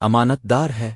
امانت دار ہے۔